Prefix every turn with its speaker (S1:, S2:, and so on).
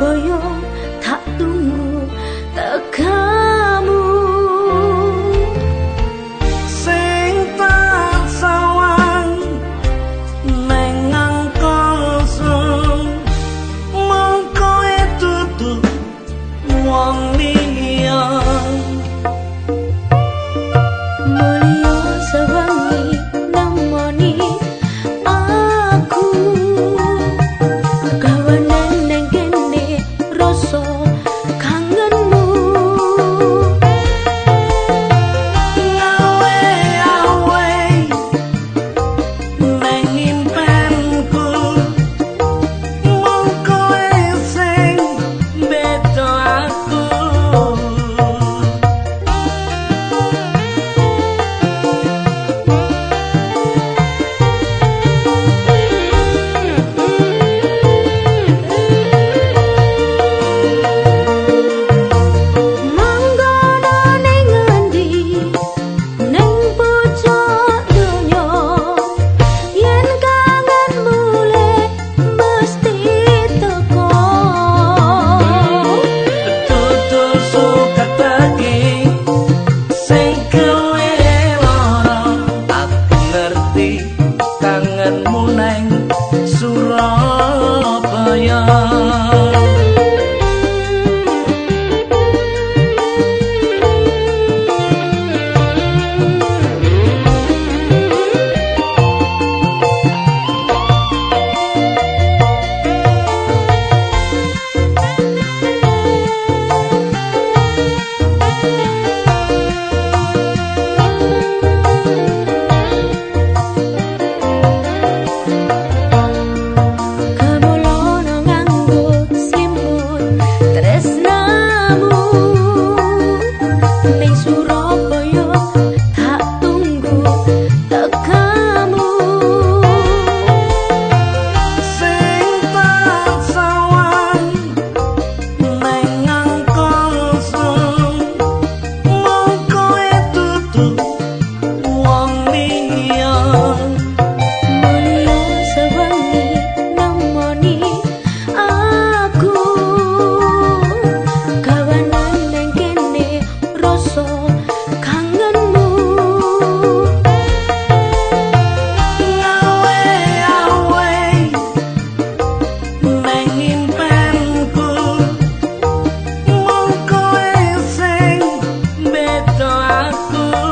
S1: 我用
S2: aku